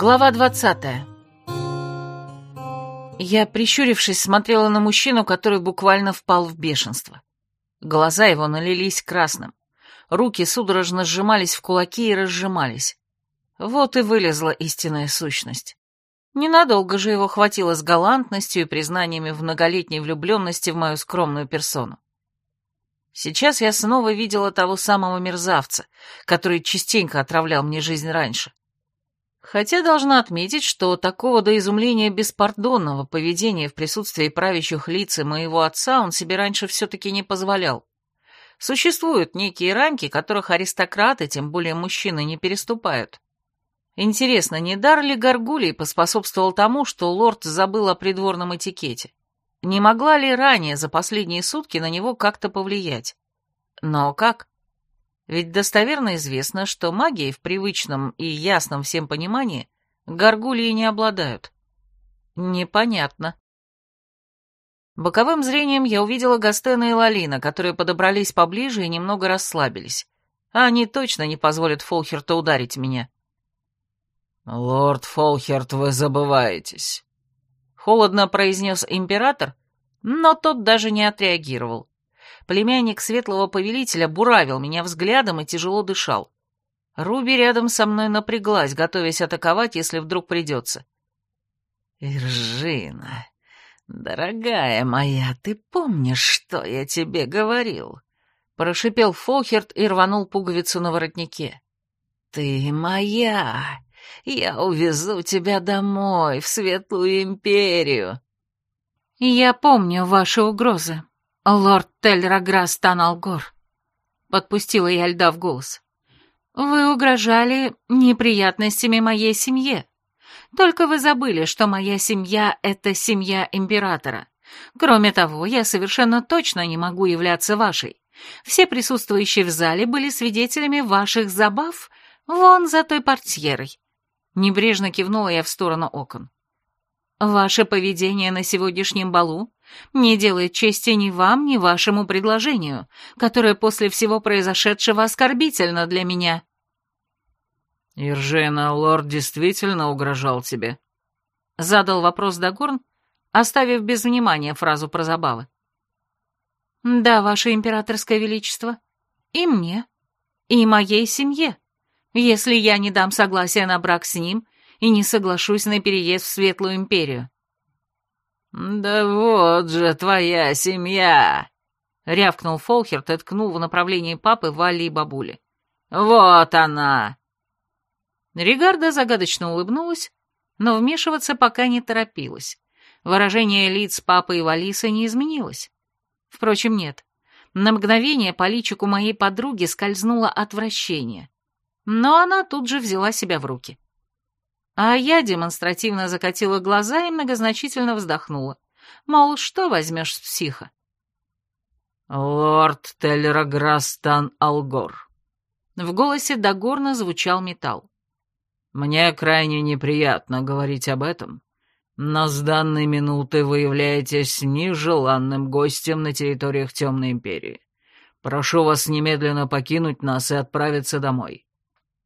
Глава двадцатая. Я, прищурившись, смотрела на мужчину, который буквально впал в бешенство. Глаза его налились красным. Руки судорожно сжимались в кулаки и разжимались. Вот и вылезла истинная сущность. Ненадолго же его хватило с галантностью и признаниями в многолетней влюбленности в мою скромную персону. Сейчас я снова видела того самого мерзавца, который частенько отравлял мне жизнь раньше. Хотя должна отметить, что такого до изумления беспардонного поведения в присутствии правящих лиц и моего отца он себе раньше все-таки не позволял. Существуют некие рамки, которых аристократы, тем более мужчины, не переступают. Интересно, не дар ли Гаргулий поспособствовал тому, что лорд забыл о придворном этикете? Не могла ли ранее за последние сутки на него как-то повлиять? Но как? Ведь достоверно известно, что магией в привычном и ясном всем понимании горгулии не обладают. Непонятно. Боковым зрением я увидела Гастена и Лалина, которые подобрались поближе и немного расслабились. А они точно не позволят Фолхерту ударить меня. «Лорд Фолхерт, вы забываетесь», — холодно произнес император, но тот даже не отреагировал. Племянник светлого повелителя буравил меня взглядом и тяжело дышал. Руби рядом со мной напряглась, готовясь атаковать, если вдруг придется. «Иржина, дорогая моя, ты помнишь, что я тебе говорил?» Прошипел Фохерт и рванул пуговицу на воротнике. «Ты моя! Я увезу тебя домой, в Светлую Империю!» «Я помню ваши угрозы», «Лорд Тельраграстан Алгор», — подпустила я льда в голос, — «вы угрожали неприятностями моей семье. Только вы забыли, что моя семья — это семья императора. Кроме того, я совершенно точно не могу являться вашей. Все присутствующие в зале были свидетелями ваших забав вон за той портьерой». Небрежно кивнула я в сторону окон. «Ваше поведение на сегодняшнем балу не делает чести ни вам, ни вашему предложению, которое после всего произошедшего оскорбительно для меня». «Иржена, лорд действительно угрожал тебе?» — задал вопрос Дагорн, оставив без внимания фразу про забавы. «Да, ваше императорское величество. И мне. И моей семье. Если я не дам согласия на брак с ним и не соглашусь на переезд в Светлую Империю». «Да вот же твоя семья!» — рявкнул Фолхерт и ткнул в направлении папы, Валли и бабули. «Вот она!» Ригарда загадочно улыбнулась, но вмешиваться пока не торопилась. Выражение лиц папы и Валисы не изменилось. Впрочем, нет. На мгновение по личику моей подруги скользнуло отвращение. Но она тут же взяла себя в руки. А я демонстративно закатила глаза и многозначительно вздохнула. Мол, что возьмешь с психа? «Лорд Телераграстан Алгор». В голосе Дагорна звучал металл. «Мне крайне неприятно говорить об этом, но с данной минуты вы являетесь нежеланным гостем на территориях Темной Империи. Прошу вас немедленно покинуть нас и отправиться домой.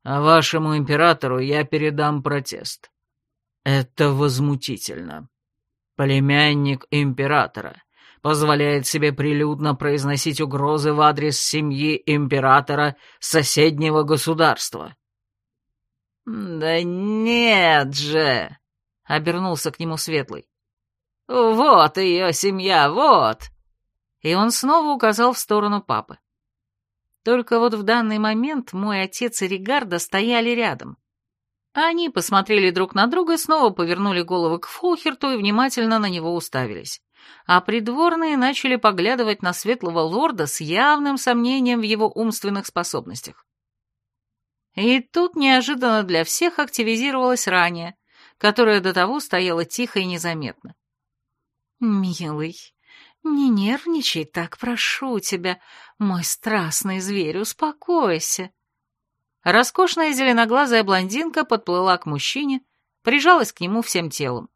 А вашему императору я передам протест. Это возмутительно. Племянник императора позволяет себе прилюдно произносить угрозы в адрес семьи императора соседнего государства. «Да нет же!» — обернулся к нему Светлый. «Вот ее семья, вот!» И он снова указал в сторону папы. Только вот в данный момент мой отец и Ригарда стояли рядом. Они посмотрели друг на друга, снова повернули головы к Фулхерту и внимательно на него уставились. А придворные начали поглядывать на светлого лорда с явным сомнением в его умственных способностях. И тут неожиданно для всех активизировалась ранее, которая до того стояла тихо и незаметно. «Милый, «Не нервничай так, прошу тебя, мой страстный зверь, успокойся». Роскошная зеленоглазая блондинка подплыла к мужчине, прижалась к нему всем телом.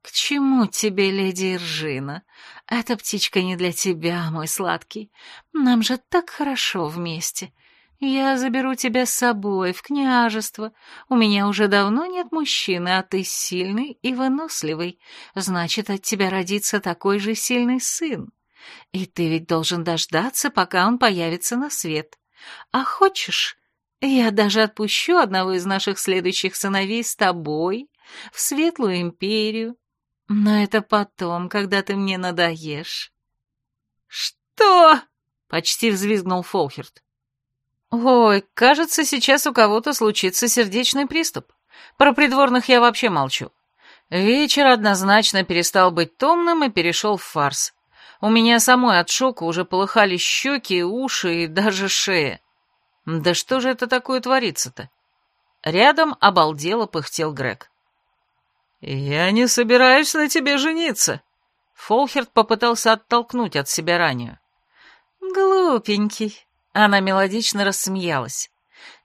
«К чему тебе, леди Иржина? Эта птичка не для тебя, мой сладкий. Нам же так хорошо вместе. Я заберу тебя с собой в княжество. У меня уже давно нет мужчины, а ты сильный и выносливый. Значит, от тебя родится такой же сильный сын. И ты ведь должен дождаться, пока он появится на свет. А хочешь, я даже отпущу одного из наших следующих сыновей с тобой в Светлую Империю. Но это потом, когда ты мне надоешь». «Что?» — почти взвизгнул Фолхерт. «Ой, кажется, сейчас у кого-то случится сердечный приступ. Про придворных я вообще молчу. Вечер однозначно перестал быть томным и перешел в фарс. У меня самой от шока уже полыхали щеки, уши и даже шея. Да что же это такое творится-то? Рядом обалдело пыхтел Грег. «Я не собираюсь на тебе жениться», — Фолхерт попытался оттолкнуть от себя ранее. «Глупенький», — она мелодично рассмеялась.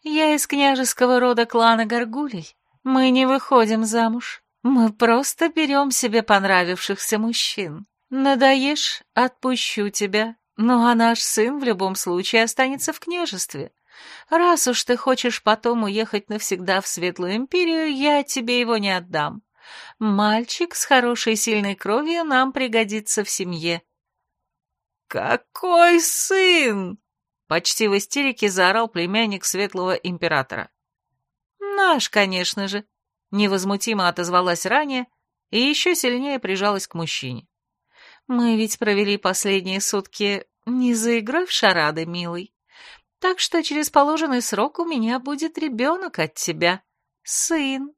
«Я из княжеского рода клана Горгулей. Мы не выходим замуж. Мы просто берем себе понравившихся мужчин. Надоешь — отпущу тебя. Ну а наш сын в любом случае останется в княжестве. Раз уж ты хочешь потом уехать навсегда в Светлую Империю, я тебе его не отдам. Мальчик с хорошей сильной кровью нам пригодится в семье». «Какой сын?» — почти в истерике заорал племянник Светлого Императора. «Наш, конечно же», — невозмутимо отозвалась ранее и еще сильнее прижалась к мужчине. «Мы ведь провели последние сутки не за игрой в шарады, милый. Так что через положенный срок у меня будет ребенок от тебя. Сын.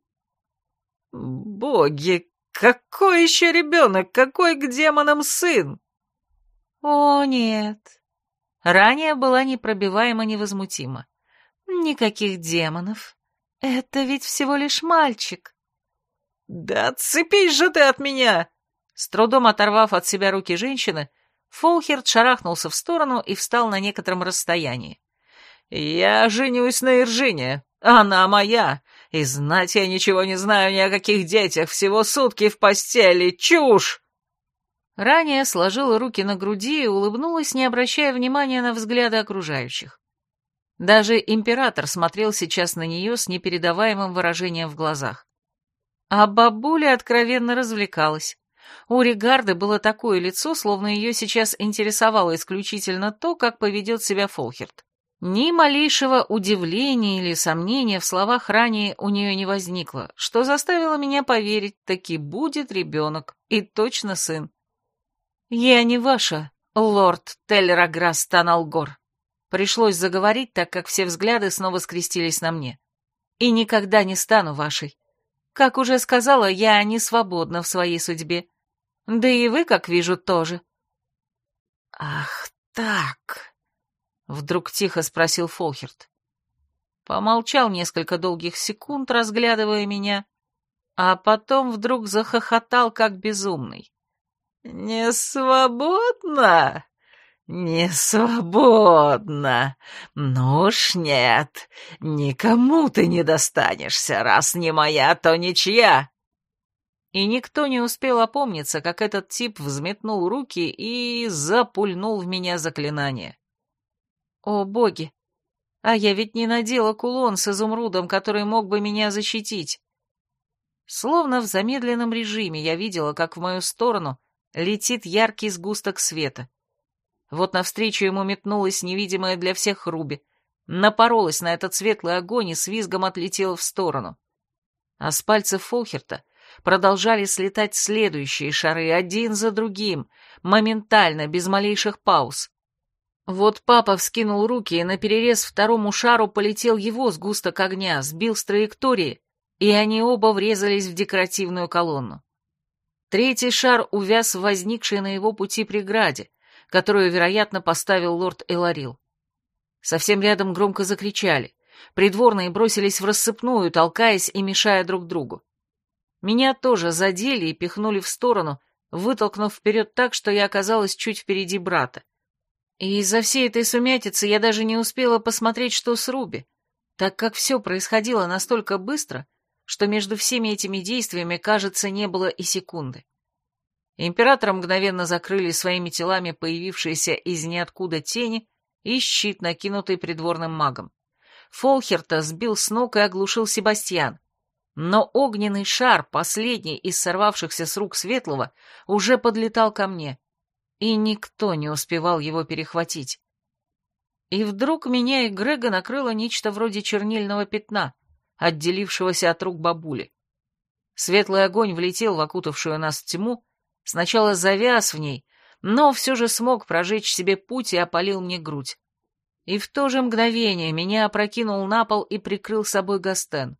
Боги, какой еще ребенок? Какой к демонам сын? О, нет. Ранее была непробиваемо невозмутима. Никаких демонов. Это ведь всего лишь мальчик. Да отцепись же ты от меня! С трудом оторвав от себя руки женщины, Фолхерт шарахнулся в сторону и встал на некотором расстоянии. «Я женюсь на Иржине. Она моя. И знать я ничего не знаю ни о каких детях. Всего сутки в постели. Чушь!» Ранее сложила руки на груди и улыбнулась, не обращая внимания на взгляды окружающих. Даже император смотрел сейчас на нее с непередаваемым выражением в глазах. А бабуля откровенно развлекалась. У Ригарды было такое лицо, словно ее сейчас интересовало исключительно то, как поведет себя Фолхерт. Ни малейшего удивления или сомнения в словах ранее у нее не возникло, что заставило меня поверить, таки будет ребенок, и точно сын. «Я не ваша, лорд Теллераграс Таналгор», пришлось заговорить, так как все взгляды снова скрестились на мне. «И никогда не стану вашей. Как уже сказала, я не свободна в своей судьбе. Да и вы, как вижу, тоже». «Ах так!» Вдруг тихо спросил Фолхерт. Помолчал несколько долгих секунд, разглядывая меня, а потом вдруг захохотал, как безумный. «Не свободно? Не свободно! Ну уж нет, никому ты не достанешься, раз не моя, то ничья!» И никто не успел опомниться, как этот тип взметнул руки и запульнул в меня заклинание. О, боги! А я ведь не надела кулон с изумрудом, который мог бы меня защитить. Словно в замедленном режиме я видела, как в мою сторону летит яркий сгусток света. Вот навстречу ему метнулась невидимая для всех Руби, напоролась на этот светлый огонь и с визгом отлетела в сторону. А с пальцев Фолхерта продолжали слетать следующие шары, один за другим, моментально, без малейших пауз. Вот папа вскинул руки, и на перерез второму шару полетел его сгусток огня, сбил с траектории, и они оба врезались в декоративную колонну. Третий шар увяз в возникшей на его пути преграде, которую, вероятно, поставил лорд Эларил. Совсем рядом громко закричали. Придворные бросились в рассыпную, толкаясь и мешая друг другу. Меня тоже задели и пихнули в сторону, вытолкнув вперед так, что я оказалась чуть впереди брата. И из-за всей этой сумятицы я даже не успела посмотреть, что с Руби, так как все происходило настолько быстро, что между всеми этими действиями, кажется, не было и секунды. Императора мгновенно закрыли своими телами появившиеся из ниоткуда тени и щит, накинутый придворным магом. Фолхерта сбил с ног и оглушил Себастьян. Но огненный шар, последний из сорвавшихся с рук Светлого, уже подлетал ко мне, и никто не успевал его перехватить. И вдруг меня и Грега накрыло нечто вроде чернильного пятна, отделившегося от рук бабули. Светлый огонь влетел в окутавшую нас тьму, сначала завяз в ней, но все же смог прожечь себе путь и опалил мне грудь. И в то же мгновение меня опрокинул на пол и прикрыл собой Гастен.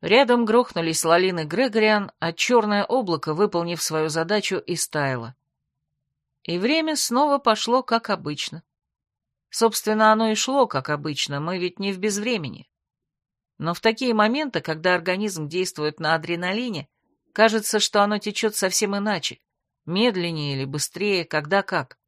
Рядом грохнулись Лалин и Грегориан, а черное облако, выполнив свою задачу, и стаяло. И время снова пошло, как обычно. Собственно, оно и шло, как обычно, мы ведь не в безвремени. Но в такие моменты, когда организм действует на адреналине, кажется, что оно течет совсем иначе, медленнее или быстрее, когда как.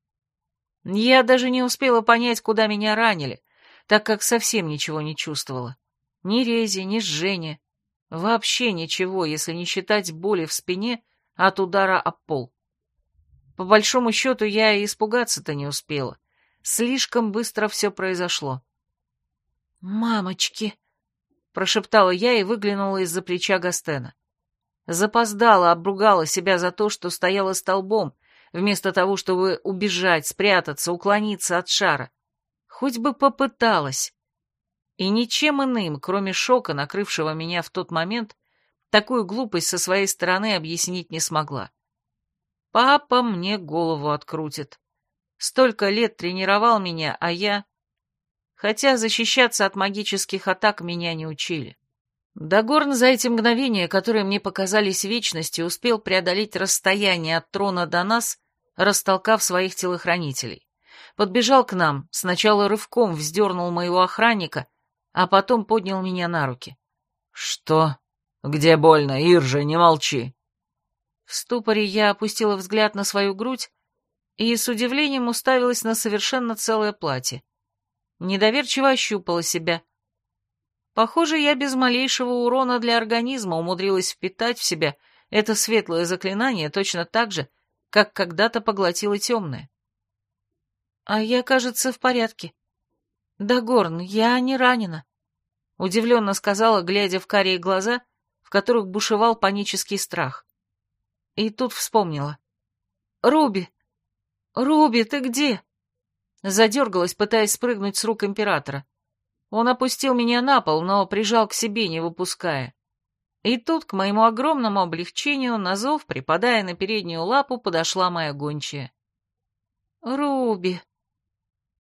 Я даже не успела понять, куда меня ранили, так как совсем ничего не чувствовала. Ни рези, ни жжения, Вообще ничего, если не считать боли в спине от удара об пол. По большому счету, я и испугаться-то не успела. Слишком быстро все произошло. «Мамочки!» — прошептала я и выглянула из-за плеча Гастена. Запоздала, обругала себя за то, что стояла столбом, вместо того, чтобы убежать, спрятаться, уклониться от шара. Хоть бы попыталась. И ничем иным, кроме шока, накрывшего меня в тот момент, такую глупость со своей стороны объяснить не смогла. Папа мне голову открутит. Столько лет тренировал меня, а я... Хотя защищаться от магических атак меня не учили. Дагорн за эти мгновения, которые мне показались вечностью, успел преодолеть расстояние от трона до нас, растолкав своих телохранителей. Подбежал к нам, сначала рывком вздернул моего охранника, а потом поднял меня на руки. «Что? Где больно? Иржа, не молчи!» В ступоре я опустила взгляд на свою грудь и с удивлением уставилась на совершенно целое платье. Недоверчиво ощупала себя. Похоже, я без малейшего урона для организма умудрилась впитать в себя это светлое заклинание точно так же, как когда-то поглотила темное. А я, кажется, в порядке. «Да, Горн, я не ранена», — удивленно сказала, глядя в карие глаза, в которых бушевал панический страх. И тут вспомнила. «Руби! Руби, ты где?» Задергалась, пытаясь спрыгнуть с рук императора. Он опустил меня на пол, но прижал к себе, не выпуская. И тут, к моему огромному облегчению, на зов, припадая на переднюю лапу, подошла моя гончая. «Руби!»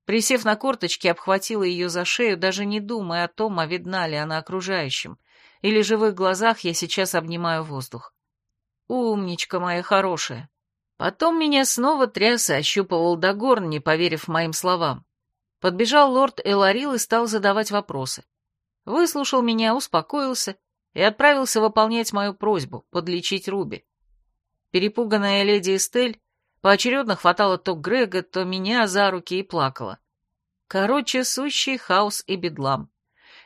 Присев на корточки, обхватила ее за шею, даже не думая о том, а видна ли она окружающим, или же в их глазах я сейчас обнимаю воздух. Умничка моя хорошая. Потом меня снова тряс и ощупывал Дагорн, не поверив моим словам. Подбежал лорд Эларил и стал задавать вопросы. Выслушал меня, успокоился и отправился выполнять мою просьбу — подлечить Руби. Перепуганная леди Эстель Поочередно хватала то Грега, то меня за руки и плакала. Короче, сущий хаос и бедлам.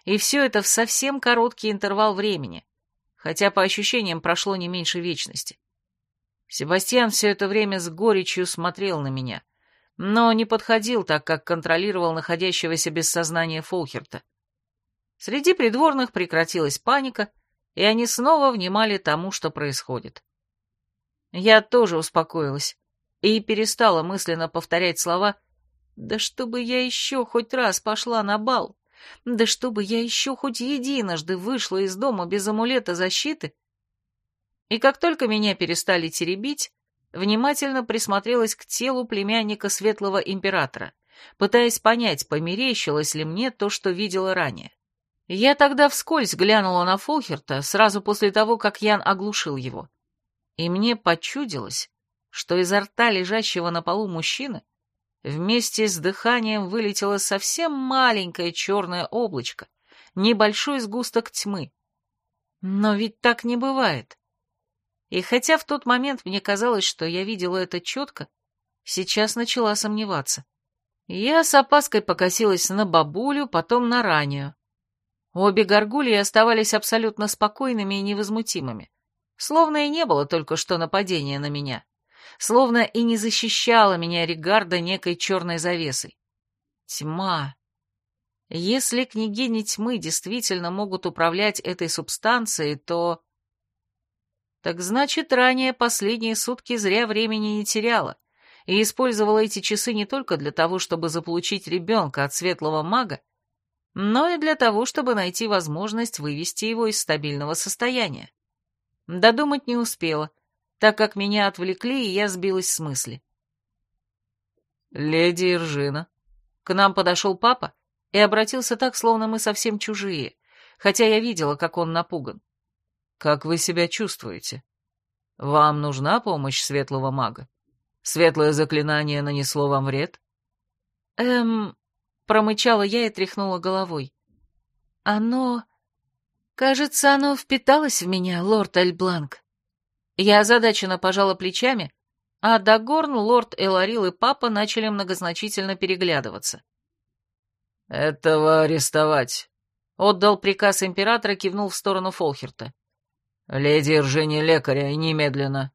И все это в совсем короткий интервал времени, хотя по ощущениям прошло не меньше вечности. Себастьян все это время с горечью смотрел на меня, но не подходил, так как контролировал находящегося без сознания Фолхерта. Среди придворных прекратилась паника, и они снова внимали тому, что происходит. Я тоже успокоилась и перестала мысленно повторять слова «Да чтобы я еще хоть раз пошла на бал! Да чтобы я еще хоть единожды вышла из дома без амулета защиты!» И как только меня перестали теребить, внимательно присмотрелась к телу племянника Светлого Императора, пытаясь понять, померещилось ли мне то, что видела ранее. Я тогда вскользь глянула на Фолхерта сразу после того, как Ян оглушил его. И мне почудилось, что изо рта лежащего на полу мужчины вместе с дыханием вылетело совсем маленькое черное облачко, небольшой сгусток тьмы. Но ведь так не бывает. И хотя в тот момент мне казалось, что я видела это четко, сейчас начала сомневаться. Я с опаской покосилась на бабулю, потом на раннюю. Обе горгульи оставались абсолютно спокойными и невозмутимыми, словно и не было только что нападения на меня словно и не защищала меня Регарда некой черной завесой. Тьма. Если княгини тьмы действительно могут управлять этой субстанцией, то... Так значит, ранее последние сутки зря времени не теряла и использовала эти часы не только для того, чтобы заполучить ребенка от светлого мага, но и для того, чтобы найти возможность вывести его из стабильного состояния. Додумать не успела, так как меня отвлекли, и я сбилась с мысли. «Леди Иржина». К нам подошел папа и обратился так, словно мы совсем чужие, хотя я видела, как он напуган. «Как вы себя чувствуете? Вам нужна помощь светлого мага? Светлое заклинание нанесло вам вред?» «Эм...» — промычала я и тряхнула головой. «Оно...» «Кажется, оно впиталось в меня, лорд Эльбланк». Я озадаченно пожала плечами, а Дагорн, лорд Эларил и папа начали многозначительно переглядываться. «Этого арестовать», — отдал приказ императора, кивнул в сторону Фолхерта. «Леди Ржени лекаря, немедленно».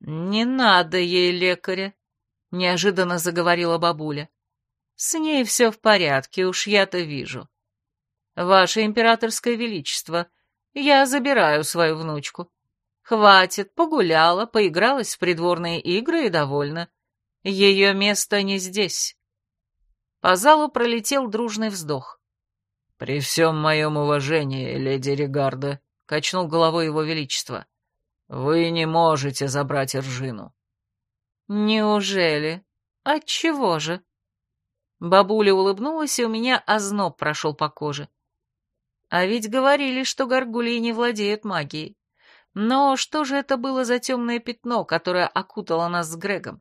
«Не надо ей лекаря», — неожиданно заговорила бабуля. «С ней все в порядке, уж я-то вижу. Ваше императорское величество, я забираю свою внучку. Хватит, погуляла, поигралась в придворные игры и довольна. Ее место не здесь». По залу пролетел дружный вздох. «При всем моем уважении, леди Регарда», — качнул головой его величество, — «вы не можете забрать Ржину». «Неужели? Отчего же?» Бабуля улыбнулась, и у меня озноб прошел по коже. А ведь говорили, что горгульи не владеют магией. Но что же это было за темное пятно, которое окутало нас с Грегом?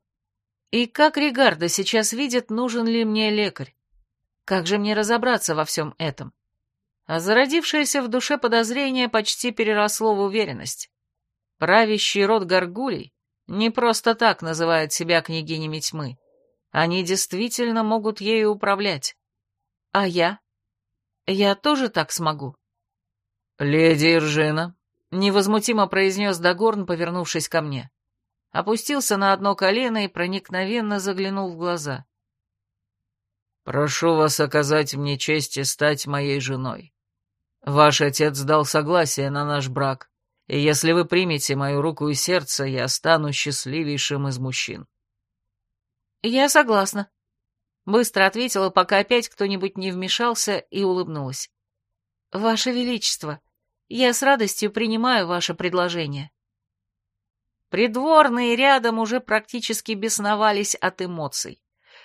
И как Ригарда сейчас видит, нужен ли мне лекарь? Как же мне разобраться во всем этом? А зародившееся в душе подозрение почти переросло в уверенность. Правящий род горгулей не просто так называют себя княгинями тьмы. Они действительно могут ею управлять. А я? Я тоже так смогу. «Леди Иржина», — невозмутимо произнес Дагорн, повернувшись ко мне. Опустился на одно колено и проникновенно заглянул в глаза. «Прошу вас оказать мне честь и стать моей женой. Ваш отец дал согласие на наш брак, и если вы примете мою руку и сердце, я стану счастливейшим из мужчин». «Я согласна», Быстро ответила, пока опять кто-нибудь не вмешался, и улыбнулась. «Ваше Величество, я с радостью принимаю ваше предложение». Придворные рядом уже практически бесновались от эмоций.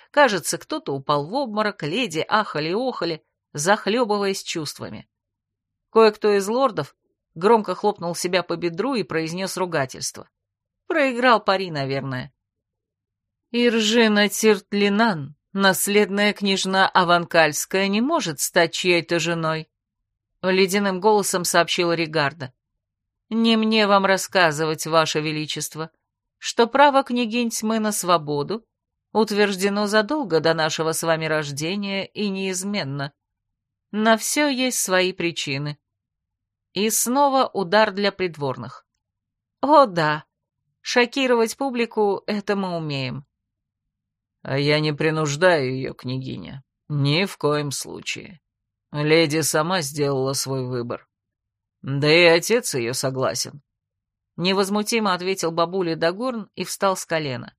Кажется, кто-то упал в обморок, леди ахали-охали, захлебываясь чувствами. Кое-кто из лордов громко хлопнул себя по бедру и произнес ругательство. Проиграл пари, наверное. «Иржина Тиртлинан», Наследная княжна Аванкальская не может стать чьей-то женой, ледяным голосом сообщила Ригарда. Не мне вам рассказывать, ваше величество, что право княгинь тьмы на свободу утверждено задолго до нашего с вами рождения и неизменно. На все есть свои причины. И снова удар для придворных. О да, шокировать публику — это мы умеем. А я не принуждаю ее, княгиня. Ни в коем случае. Леди сама сделала свой выбор. Да и отец ее согласен. Невозмутимо ответил бабуля Дагорн и встал с колена.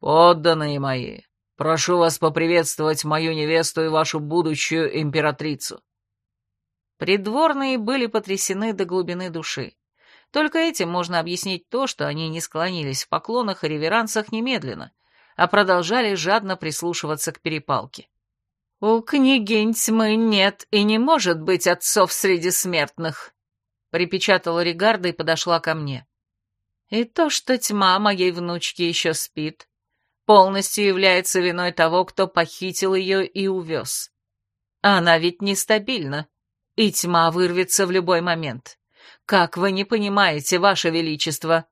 «Подданные мои, прошу вас поприветствовать мою невесту и вашу будущую императрицу». Придворные были потрясены до глубины души. Только этим можно объяснить то, что они не склонились в поклонах и реверансах немедленно, а продолжали жадно прислушиваться к перепалке. «У княгинь тьмы нет и не может быть отцов среди смертных», — припечатала Ригарда и подошла ко мне. «И то, что тьма моей внучки еще спит, полностью является виной того, кто похитил ее и увез. Она ведь нестабильна, и тьма вырвется в любой момент. Как вы не понимаете, ваше величество?»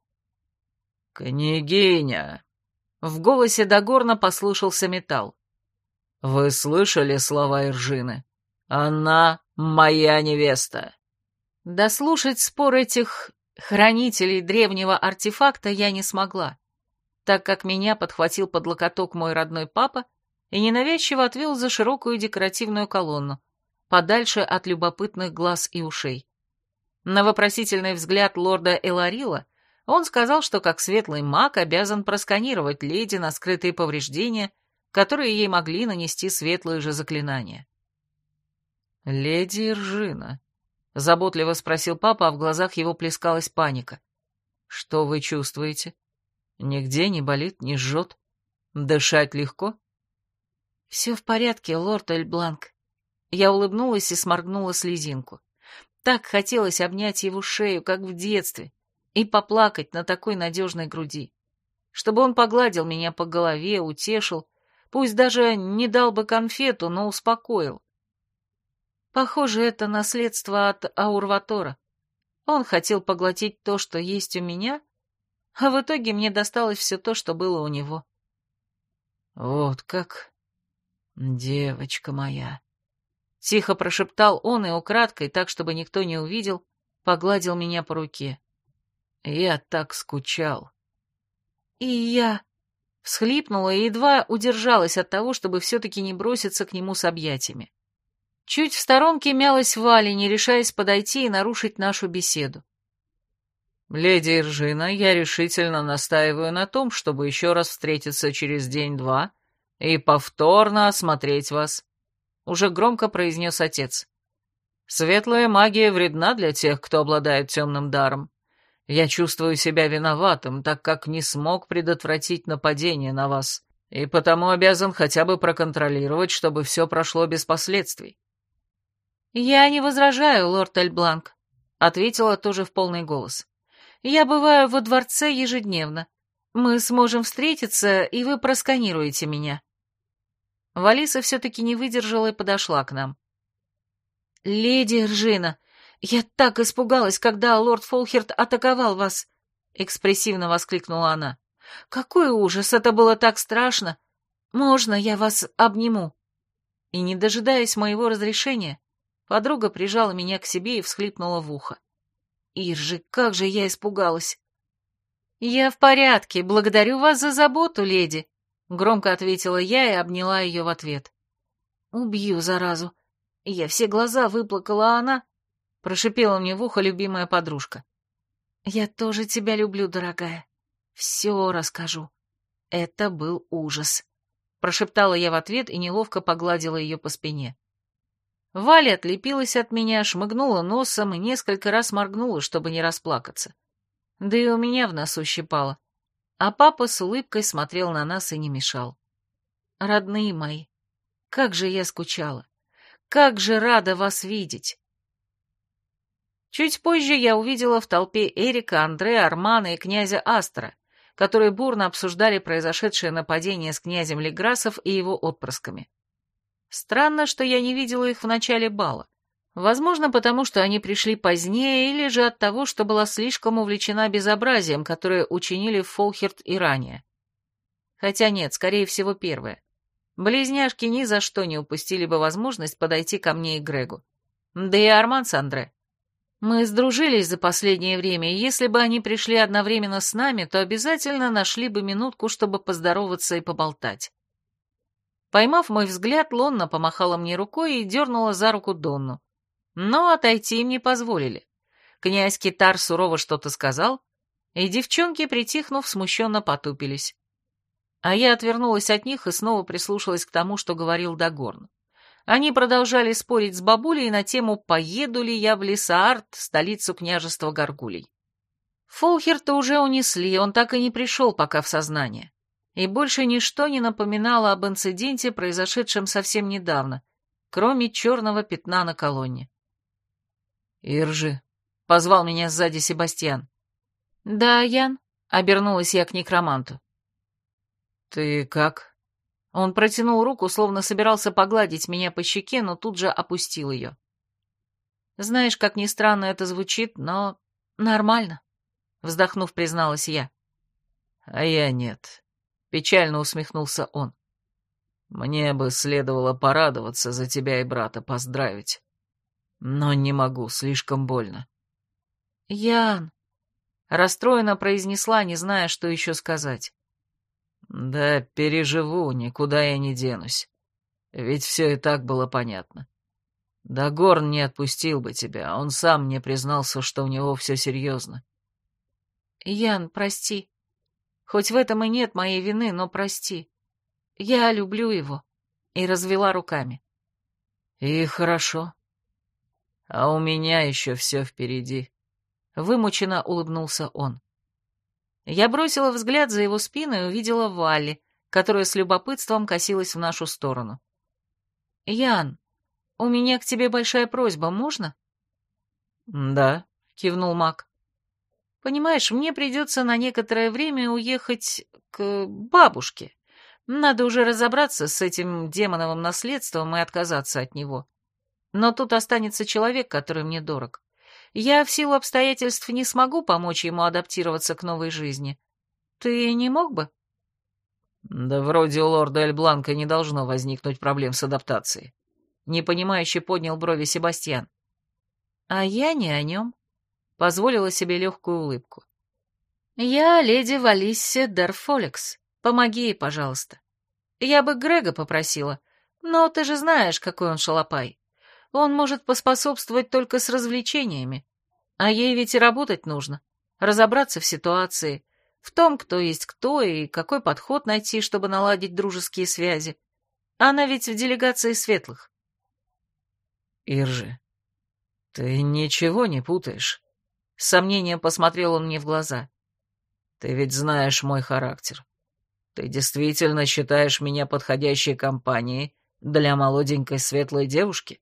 «Княгиня», в голосе Дагорна послышался металл. «Вы слышали слова Иржины? Она моя невеста!» Дослушать спор этих хранителей древнего артефакта я не смогла, так как меня подхватил под локоток мой родной папа и ненавязчиво отвел за широкую декоративную колонну, подальше от любопытных глаз и ушей. На вопросительный взгляд лорда Эларила он сказал, что как светлый маг обязан просканировать леди на скрытые повреждения, которые ей могли нанести светлые же заклинания. «Леди Иржина», — заботливо спросил папа, а в глазах его плескалась паника. «Что вы чувствуете? Нигде не болит, не жжет? Дышать легко?» «Все в порядке, лорд Эльбланк». Я улыбнулась и сморгнула слезинку. Так хотелось обнять его шею, как в детстве, и поплакать на такой надежной груди. Чтобы он погладил меня по голове, утешил, пусть даже не дал бы конфету, но успокоил. Похоже, это наследство от Аурватора. Он хотел поглотить то, что есть у меня, а в итоге мне досталось все то, что было у него. «Вот как, девочка моя!» Тихо прошептал он и украдкой, так, чтобы никто не увидел, погладил меня по руке. Я так скучал. И я всхлипнула и едва удержалась от того, чтобы все-таки не броситься к нему с объятиями. Чуть в сторонке мялась Валя, не решаясь подойти и нарушить нашу беседу. «Леди Иржина, я решительно настаиваю на том, чтобы еще раз встретиться через день-два и повторно осмотреть вас», — уже громко произнес отец. «Светлая магия вредна для тех, кто обладает темным даром. Я чувствую себя виноватым, так как не смог предотвратить нападение на вас, и потому обязан хотя бы проконтролировать, чтобы все прошло без последствий». «Я не возражаю, лорд Эльбланк», — ответила тоже в полный голос. «Я бываю во дворце ежедневно. Мы сможем встретиться, и вы просканируете меня». Валиса все-таки не выдержала и подошла к нам. «Леди Ржина, «Я так испугалась, когда лорд Фолхерт атаковал вас!» — экспрессивно воскликнула она. «Какой ужас! Это было так страшно! Можно я вас обниму?» И, не дожидаясь моего разрешения, подруга прижала меня к себе и всхлипнула в ухо. «Иржи, как же я испугалась!» «Я в порядке, благодарю вас за заботу, леди», — громко ответила я и обняла ее в ответ. «Убью заразу!» Я все глаза выплакала, а она прошипела мне в ухо любимая подружка. «Я тоже тебя люблю, дорогая. Все расскажу. Это был ужас», — прошептала я в ответ и неловко погладила ее по спине. Валя отлепилась от меня, шмыгнула носом и несколько раз моргнула, чтобы не расплакаться. Да и у меня в носу щипало. А папа с улыбкой смотрел на нас и не мешал. «Родные мои, как же я скучала! Как же рада вас видеть!» Чуть позже я увидела в толпе Эрика, Андрея, Армана и князя Астра, которые бурно обсуждали произошедшее нападение с князем Леграсов и его отпрысками. Странно, что я не видела их в начале бала. Возможно, потому что они пришли позднее, или же от того, что была слишком увлечена безобразием, которое учинили Фолхерт и ранее. Хотя нет, скорее всего, первое. Близняшки ни за что не упустили бы возможность подойти ко мне и Грегу. Да и Арман с Андре. Мы сдружились за последнее время, и если бы они пришли одновременно с нами, то обязательно нашли бы минутку, чтобы поздороваться и поболтать. Поймав мой взгляд, Лонна помахала мне рукой и дернула за руку Донну. Но отойти им не позволили. Князь Китар сурово что-то сказал, и девчонки, притихнув, смущенно потупились. А я отвернулась от них и снова прислушалась к тому, что говорил Дагорн. Они продолжали спорить с бабулей на тему «Поеду ли я в Лесаарт, столицу княжества Гаргулей?». Фолхерта уже унесли, он так и не пришел пока в сознание. И больше ничто не напоминало об инциденте, произошедшем совсем недавно, кроме черного пятна на колонне. «Иржи», — позвал меня сзади Себастьян. «Да, Ян», — обернулась я к некроманту. «Ты как?» Он протянул руку, словно собирался погладить меня по щеке, но тут же опустил ее. Знаешь, как ни странно это звучит, но нормально, вздохнув, призналась я. А я нет. Печально усмехнулся он. Мне бы следовало порадоваться за тебя и брата, поздравить. Но не могу, слишком больно. Ян, расстроенно произнесла, не зная, что еще сказать. Да переживу, никуда я не денусь. Ведь все и так было понятно. Да Горн не отпустил бы тебя, он сам мне признался, что у него все серьезно. Ян, прости. Хоть в этом и нет моей вины, но прости. Я люблю его. И развела руками. И хорошо. А у меня еще все впереди. Вымученно улыбнулся он. Я бросила взгляд за его спину и увидела Валли, которая с любопытством косилась в нашу сторону. «Ян, у меня к тебе большая просьба, можно?» «Да», — кивнул Мак. «Понимаешь, мне придется на некоторое время уехать к бабушке. Надо уже разобраться с этим демоновым наследством и отказаться от него. Но тут останется человек, который мне дорог. Я в силу обстоятельств не смогу помочь ему адаптироваться к новой жизни. Ты не мог бы? Да вроде у лорда Эльбланка не должно возникнуть проблем с адаптацией. Непонимающе поднял брови Себастьян. А я не о нем. Позволила себе легкую улыбку. Я леди Валиссе Дарфолекс. Помоги ей, пожалуйста. Я бы Грега попросила, но ты же знаешь, какой он шалопай. Он может поспособствовать только с развлечениями. А ей ведь и работать нужно. Разобраться в ситуации, в том, кто есть кто и какой подход найти, чтобы наладить дружеские связи. Она ведь в делегации светлых. Иржи, ты ничего не путаешь? С сомнением посмотрел он мне в глаза. Ты ведь знаешь мой характер. Ты действительно считаешь меня подходящей компанией для молоденькой светлой девушки?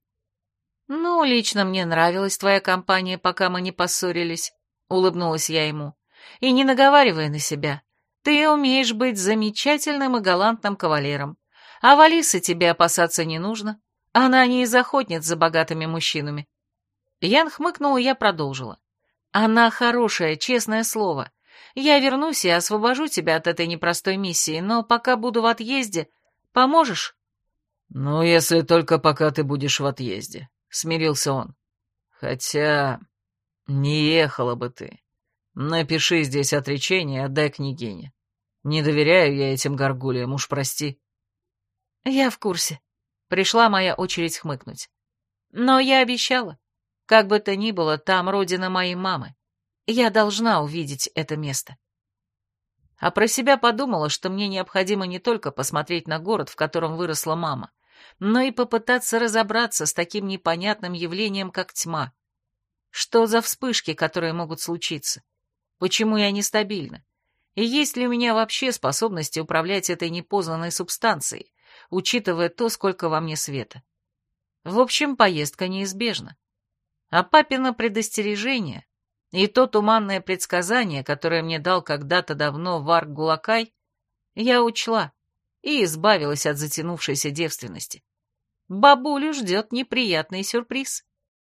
«Ну, лично мне нравилась твоя компания, пока мы не поссорились», — улыбнулась я ему. «И не наговаривай на себя. Ты умеешь быть замечательным и галантным кавалером. А Валисы тебе опасаться не нужно. Она не из охотниц за богатыми мужчинами». Ян хмыкнул, и я продолжила. «Она хорошая, честное слово. Я вернусь и освобожу тебя от этой непростой миссии, но пока буду в отъезде, поможешь?» «Ну, если только пока ты будешь в отъезде», смирился он. Хотя не ехала бы ты. Напиши здесь отречение, отдай княгине. Не доверяю я этим горгульям, уж прости. Я в курсе. Пришла моя очередь хмыкнуть. Но я обещала. Как бы то ни было, там родина моей мамы. Я должна увидеть это место. А про себя подумала, что мне необходимо не только посмотреть на город, в котором выросла мама, но и попытаться разобраться с таким непонятным явлением, как тьма. Что за вспышки, которые могут случиться? Почему я нестабильна? И есть ли у меня вообще способности управлять этой непознанной субстанцией, учитывая то, сколько во мне света? В общем, поездка неизбежна. А папина предостережение и то туманное предсказание, которое мне дал когда-то давно Варк Гулакай, я учла и избавилась от затянувшейся девственности. Бабулю ждет неприятный сюрприз.